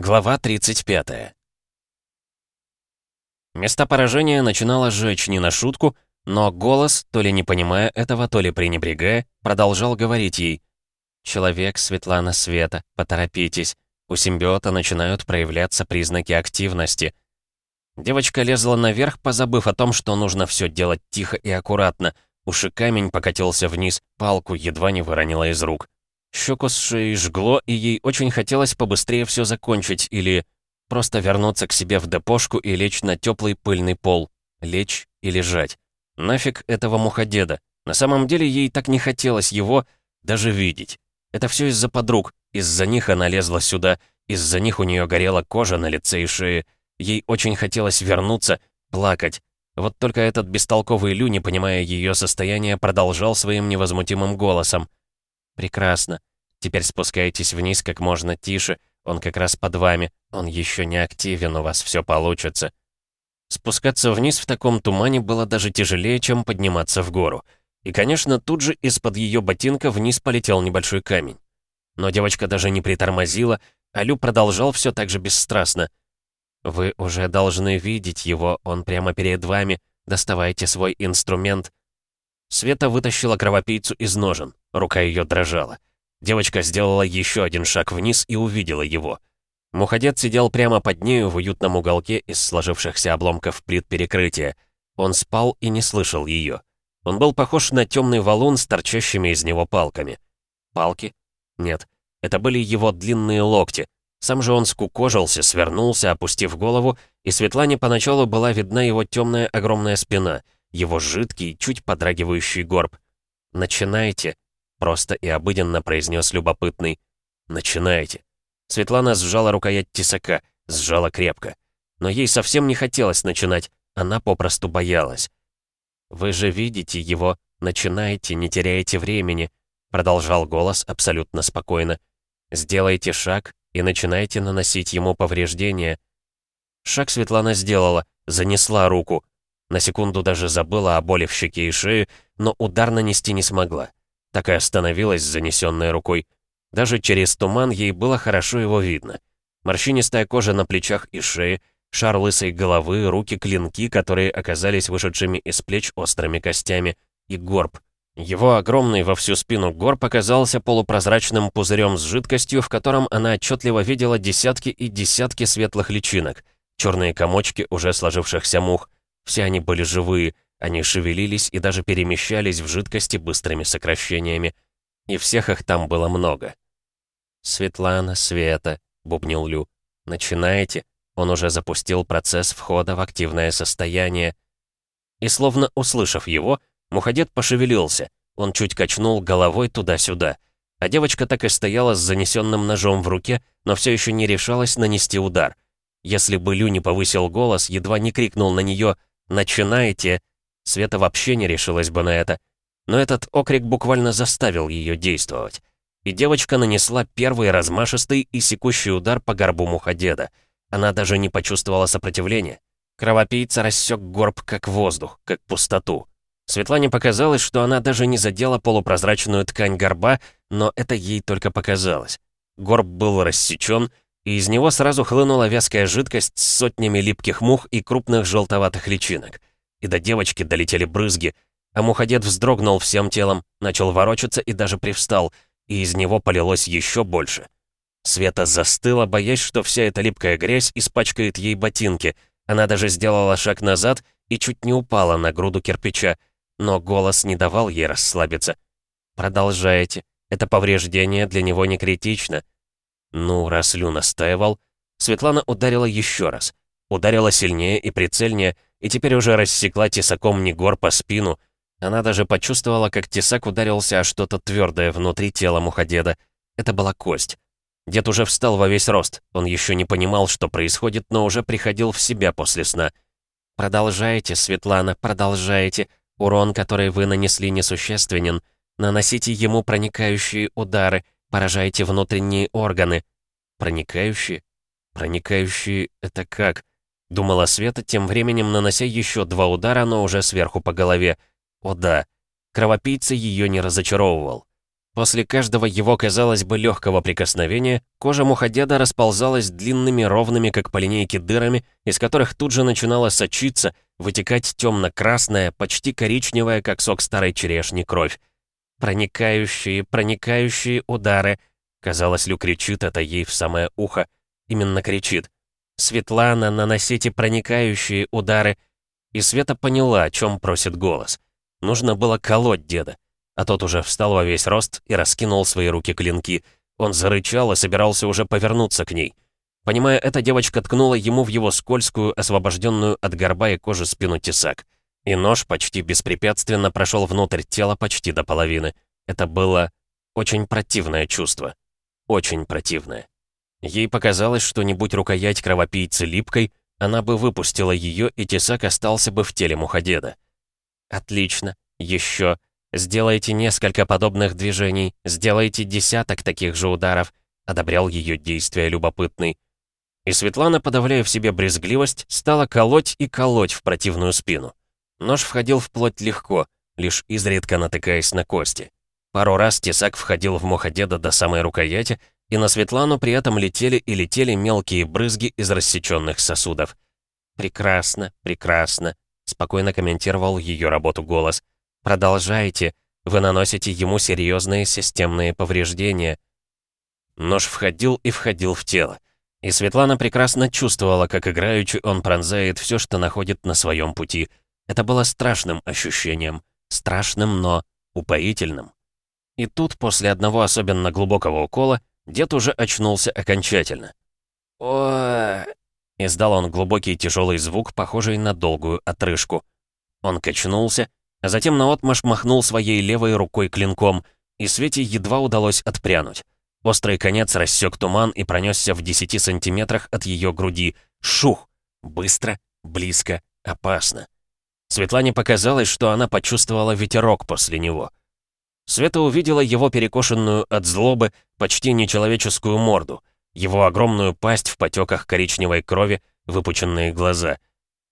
Глава 35. Место поражения начинало жечь не на шутку, но голос, то ли не понимая этого, то ли пренебрегая, продолжал говорить ей. «Человек, Светлана Света, поторопитесь. У симбиота начинают проявляться признаки активности». Девочка лезла наверх, позабыв о том, что нужно все делать тихо и аккуратно. Уши камень покатился вниз, палку едва не выронила из рук. Щеку с шеей жгло, и ей очень хотелось побыстрее все закончить или просто вернуться к себе в депошку и лечь на теплый пыльный пол. Лечь и лежать. Нафиг этого муходеда. На самом деле ей так не хотелось его даже видеть. Это все из-за подруг. Из-за них она лезла сюда. Из-за них у нее горела кожа на лице и шее. Ей очень хотелось вернуться, плакать. Вот только этот бестолковый Лю, не понимая ее состояние, продолжал своим невозмутимым голосом. «Прекрасно. Теперь спускайтесь вниз как можно тише. Он как раз под вами. Он еще не активен, у вас все получится». Спускаться вниз в таком тумане было даже тяжелее, чем подниматься в гору. И, конечно, тут же из-под ее ботинка вниз полетел небольшой камень. Но девочка даже не притормозила, а Лю продолжал все так же бесстрастно. «Вы уже должны видеть его, он прямо перед вами. Доставайте свой инструмент». Света вытащила кровопийцу из ножен. Рука ее дрожала. Девочка сделала еще один шаг вниз и увидела его. Муходед сидел прямо под нею в уютном уголке из сложившихся обломков плит перекрытия. Он спал и не слышал ее. Он был похож на темный валун с торчащими из него палками. Палки? Нет, это были его длинные локти. Сам же он скукожился, свернулся, опустив голову, и Светлане поначалу была видна его темная огромная спина, его жидкий, чуть подрагивающий горб. «Начинайте», Просто и обыденно произнес любопытный. «Начинайте». Светлана сжала рукоять тесака, сжала крепко. Но ей совсем не хотелось начинать, она попросту боялась. «Вы же видите его, начинайте, не теряйте времени», продолжал голос абсолютно спокойно. «Сделайте шаг и начинайте наносить ему повреждения». Шаг Светлана сделала, занесла руку. На секунду даже забыла о боли в щеке и шее, но удар нанести не смогла так и остановилась с занесенной рукой. Даже через туман ей было хорошо его видно. Морщинистая кожа на плечах и шее, шар лысой головы, руки-клинки, которые оказались вышедшими из плеч острыми костями, и горб. Его огромный во всю спину горб оказался полупрозрачным пузырем с жидкостью, в котором она отчетливо видела десятки и десятки светлых личинок, черные комочки уже сложившихся мух. Все они были живые — они шевелились и даже перемещались в жидкости быстрыми сокращениями. И всех их там было много. «Светлана, Света», — бубнил Лю. «Начинаете?» Он уже запустил процесс входа в активное состояние. И словно услышав его, Муходед пошевелился. Он чуть качнул головой туда-сюда. А девочка так и стояла с занесенным ножом в руке, но все еще не решалась нанести удар. Если бы Лю не повысил голос, едва не крикнул на нее «Начинайте!», Света вообще не решилась бы на это. Но этот окрик буквально заставил ее действовать. И девочка нанесла первый размашистый и секущий удар по горбу муходеда. Она даже не почувствовала сопротивления. Кровопийца рассек горб как воздух, как пустоту. Светлане показалось, что она даже не задела полупрозрачную ткань горба, но это ей только показалось. Горб был рассечен, и из него сразу хлынула вязкая жидкость с сотнями липких мух и крупных желтоватых личинок и до девочки долетели брызги, а муходед вздрогнул всем телом, начал ворочаться и даже привстал, и из него полилось еще больше. Света застыла, боясь, что вся эта липкая грязь испачкает ей ботинки. Она даже сделала шаг назад и чуть не упала на груду кирпича, но голос не давал ей расслабиться. «Продолжайте. Это повреждение для него не критично». Ну, раз Лю настаивал, Светлана ударила еще раз. Ударила сильнее и прицельнее, и теперь уже рассекла тесаком Негор по спину. Она даже почувствовала, как тесак ударился о что-то твердое внутри тела Муходеда. Это была кость. Дед уже встал во весь рост. Он еще не понимал, что происходит, но уже приходил в себя после сна. «Продолжайте, Светлана, продолжайте. Урон, который вы нанесли, несущественен. Наносите ему проникающие удары, поражайте внутренние органы». «Проникающие? Проникающие — это как?» Думала Света, тем временем нанося еще два удара, но уже сверху по голове. О да, кровопийца ее не разочаровывал. После каждого его, казалось бы, легкого прикосновения, кожа мухадеда расползалась длинными, ровными, как по линейке, дырами, из которых тут же начинала сочиться, вытекать темно-красная, почти коричневая, как сок старой черешни, кровь. Проникающие, проникающие удары. Казалось, Лю кричит это ей в самое ухо. Именно кричит. «Светлана, наносите проникающие удары!» И Света поняла, о чем просит голос. Нужно было колоть деда. А тот уже встал во весь рост и раскинул свои руки-клинки. Он зарычал и собирался уже повернуться к ней. Понимая это, девочка ткнула ему в его скользкую, освобожденную от горба и кожи спину тесак. И нож почти беспрепятственно прошел внутрь тела почти до половины. Это было очень противное чувство. Очень противное. Ей показалось, что не будь рукоять кровопийцы липкой, она бы выпустила ее, и тесак остался бы в теле муходеда. «Отлично. Еще. Сделайте несколько подобных движений, сделайте десяток таких же ударов», одобрял ее действия любопытный. И Светлана, подавляя в себе брезгливость, стала колоть и колоть в противную спину. Нож входил в плоть легко, лишь изредка натыкаясь на кости. Пару раз тесак входил в муходеда до самой рукояти, и на Светлану при этом летели и летели мелкие брызги из рассеченных сосудов. «Прекрасно, прекрасно», — спокойно комментировал ее работу голос. Продолжайте. Вы наносите ему серьезные системные повреждения. Нож входил и входил в тело. И Светлана прекрасно чувствовала, как играючи он пронзает все, что находит на своем пути. Это было страшным ощущением. Страшным, но упоительным. И тут, после одного особенно глубокого укола, дед уже очнулся окончательно. о Издал он глубокий тяжелый звук, похожий на долгую отрыжку. Он качнулся, а затем наотмашь махнул своей левой рукой клинком, и Свете едва удалось отпрянуть. Острый конец рассек туман и пронесся в 10 сантиметрах от ее груди. Шух! Быстро, близко, опасно. Светлане показалось, что она почувствовала ветерок после него. Света увидела его перекошенную от злобы, почти нечеловеческую морду, его огромную пасть в потеках коричневой крови, выпученные глаза.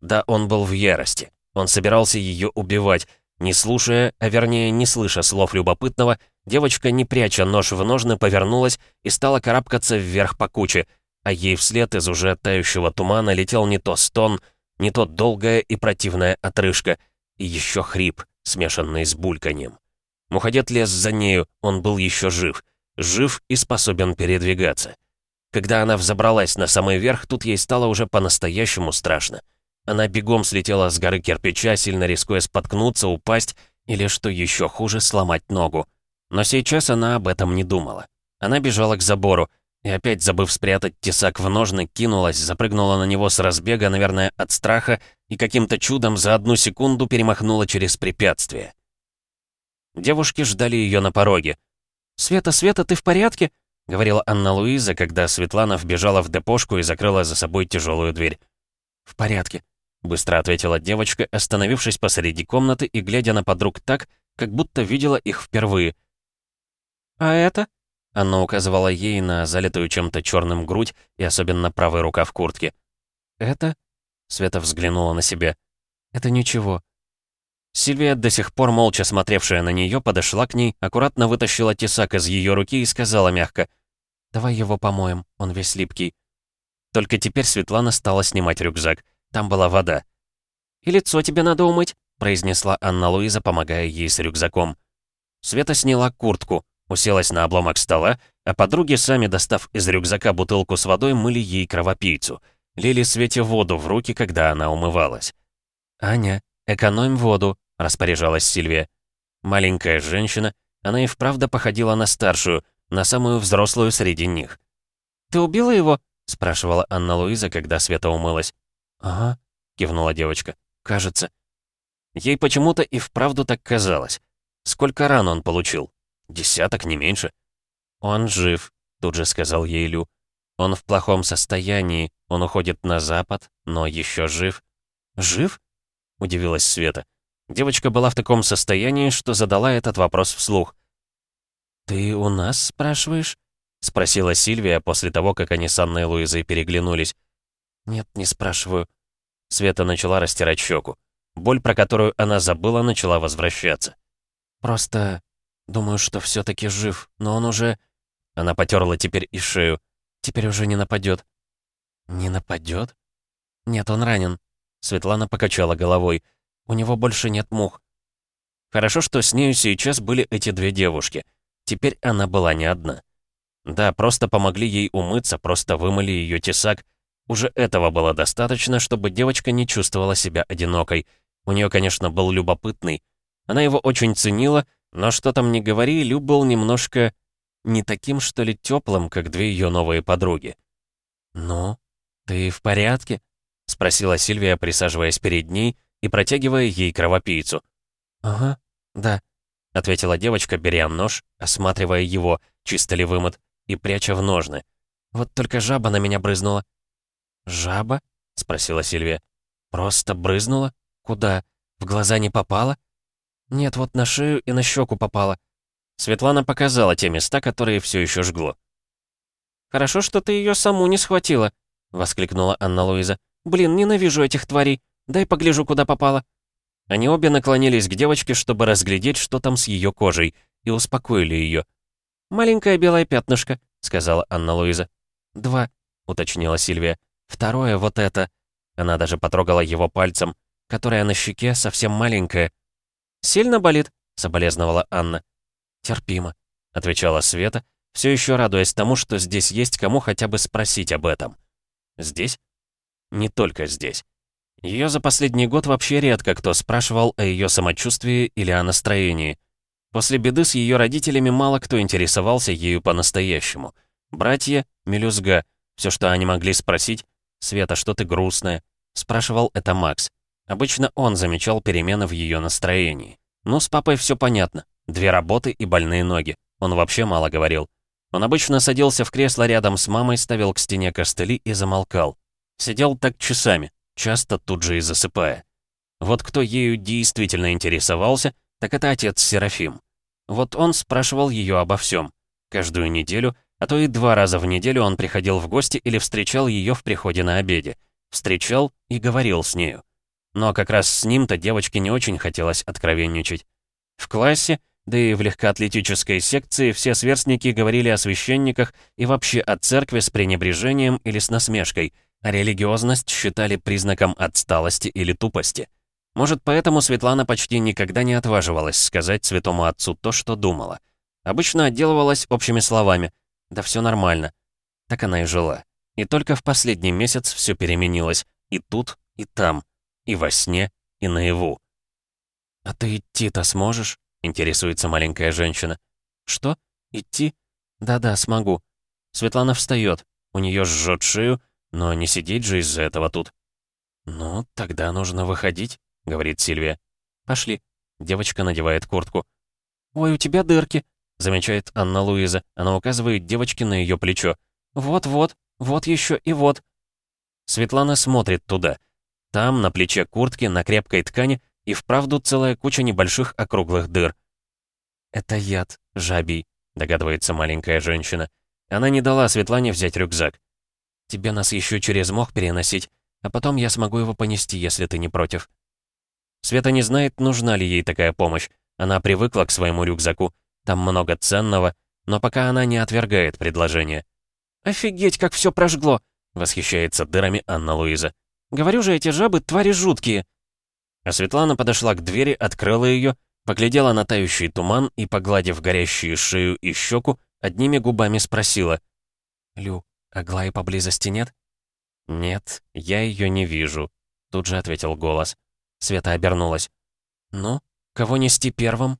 Да, он был в ярости. Он собирался ее убивать. Не слушая, а вернее не слыша слов любопытного, девочка, не пряча нож в ножны, повернулась и стала карабкаться вверх по куче, а ей вслед из уже тающего тумана летел не то стон, не то долгая и противная отрыжка, и еще хрип, смешанный с бульканьем. Муходет лез за нею, он был еще жив. Жив и способен передвигаться. Когда она взобралась на самый верх, тут ей стало уже по-настоящему страшно. Она бегом слетела с горы кирпича, сильно рискуя споткнуться, упасть или, что еще хуже, сломать ногу. Но сейчас она об этом не думала. Она бежала к забору, и опять, забыв спрятать тесак в ножны, кинулась, запрыгнула на него с разбега, наверное, от страха, и каким-то чудом за одну секунду перемахнула через препятствие. Девушки ждали ее на пороге. «Света, Света, ты в порядке?» — говорила Анна-Луиза, когда Светлана вбежала в депошку и закрыла за собой тяжелую дверь. «В порядке», Быстро ответила девочка, остановившись посреди комнаты и глядя на подруг так, как будто видела их впервые. «А это?» Она указывала ей на залитую чем-то черным грудь и особенно правая рука в куртке. «Это?» Света взглянула на себя. «Это ничего». Сильвия, до сих пор молча смотревшая на нее, подошла к ней, аккуратно вытащила тесак из ее руки и сказала мягко. «Давай его помоем, он весь липкий». Только теперь Светлана стала снимать рюкзак. Там была вода. «И лицо тебе надо умыть», — произнесла Анна-Луиза, помогая ей с рюкзаком. Света сняла куртку, уселась на обломок стола, а подруги, сами достав из рюкзака бутылку с водой, мыли ей кровопийцу. Лили Свете воду в руки, когда она умывалась. «Аня, экономь воду», — распоряжалась Сильвия. Маленькая женщина, она и вправду походила на старшую, на самую взрослую среди них. «Ты убила его?» — спрашивала Анна-Луиза, когда Света умылась. «Ага», — кивнула девочка. «Кажется». Ей почему-то и вправду так казалось. Сколько ран он получил? Десяток, не меньше. «Он жив», — тут же сказал ей Лю. «Он в плохом состоянии, он уходит на запад, но еще жив». «Жив?» — удивилась Света. Девочка была в таком состоянии, что задала этот вопрос вслух. «Ты у нас спрашиваешь?» — спросила Сильвия после того, как они с Анной Луизой переглянулись. «Нет, не спрашиваю». Света начала растирать щеку. Боль, про которую она забыла, начала возвращаться. «Просто Думаю, что все таки жив, но он уже...» Она потерла теперь и шею. «Теперь уже не нападет. «Не нападет? «Нет, он ранен». Светлана покачала головой. «У него больше нет мух». Хорошо, что с нею сейчас были эти две девушки. Теперь она была не одна. Да, просто помогли ей умыться, просто вымыли ее тесак. Уже этого было достаточно, чтобы девочка не чувствовала себя одинокой. У нее, конечно, был любопытный. Она его очень ценила, но что там не говори, Люб был немножко... не таким, что ли, теплым, как две ее новые подруги. «Ну, ты в порядке?» — спросила Сильвия, присаживаясь перед ней и протягивая ей кровопийцу. «Ага, да», — ответила девочка, беря нож, осматривая его, чисто ли вымыт, и пряча в ножны. «Вот только жаба на меня брызнула». «Жаба?» — спросила Сильвия. «Просто брызнула? Куда? В глаза не попала?» «Нет, вот на шею и на щеку попала». Светлана показала те места, которые все еще жгло. «Хорошо, что ты ее саму не схватила», — воскликнула Анна-Луиза. «Блин, ненавижу этих тварей. Дай погляжу, куда попала». Они обе наклонились к девочке, чтобы разглядеть, что там с ее кожей, и успокоили ее. «Маленькое белое пятнышко», — сказала Анна-Луиза. «Два», — уточнила Сильвия. «Второе вот это». Она даже потрогала его пальцем, которое на щеке совсем маленькое. «Сильно болит?» — соболезновала Анна. «Терпимо», — отвечала Света, все еще радуясь тому, что здесь есть кому хотя бы спросить об этом. «Здесь?» Не только здесь. Ее за последний год вообще редко кто спрашивал о ее самочувствии или о настроении. После беды с ее родителями мало кто интересовался ею по-настоящему. Братья — мелюзга. Все, что они могли спросить, «Света, что ты грустная?» Спрашивал это Макс. Обычно он замечал перемены в ее настроении. Ну, с папой все понятно. Две работы и больные ноги. Он вообще мало говорил. Он обычно садился в кресло рядом с мамой, ставил к стене костыли и замолкал. Сидел так часами, часто тут же и засыпая. Вот кто ею действительно интересовался, так это отец Серафим. Вот он спрашивал ее обо всем. Каждую неделю, а то и два раза в неделю он приходил в гости или встречал ее в приходе на обеде. Встречал и говорил с нею. Но как раз с ним-то девочке не очень хотелось откровенничать. В классе, да и в легкоатлетической секции все сверстники говорили о священниках и вообще о церкви с пренебрежением или с насмешкой, а религиозность считали признаком отсталости или тупости. Может, поэтому Светлана почти никогда не отваживалась сказать святому отцу то, что думала. Обычно отделывалась общими словами «да все нормально». Так она и жила. И только в последний месяц все переменилось. И тут, и там, и во сне, и наяву. «А ты идти-то сможешь?» — интересуется маленькая женщина. «Что? Идти? Да-да, смогу». Светлана встает. У нее жжет шею, но не сидеть же из-за этого тут. «Ну, тогда нужно выходить», — говорит Сильвия. «Пошли». Девочка надевает куртку. «Ой, у тебя дырки», — замечает Анна-Луиза. Она указывает девочке на ее плечо. «Вот-вот, вот еще и вот». Светлана смотрит туда. Там, на плече куртки, на крепкой ткани, и вправду целая куча небольших округлых дыр. «Это яд, жабий», — догадывается маленькая женщина. Она не дала Светлане взять рюкзак. Тебе нас еще через мох переносить, а потом я смогу его понести, если ты не против». Света не знает, нужна ли ей такая помощь. Она привыкла к своему рюкзаку, там много ценного, но пока она не отвергает предложение. «Офигеть, как все прожгло!» — восхищается дырами Анна-Луиза. «Говорю же, эти жабы — твари жуткие!» А Светлана подошла к двери, открыла ее, поглядела на тающий туман и, погладив горящую шею и щеку, одними губами спросила. «Лю, Аглаи поблизости нет?» «Нет, я ее не вижу», — тут же ответил голос. Света обернулась. «Ну, кого нести первым?»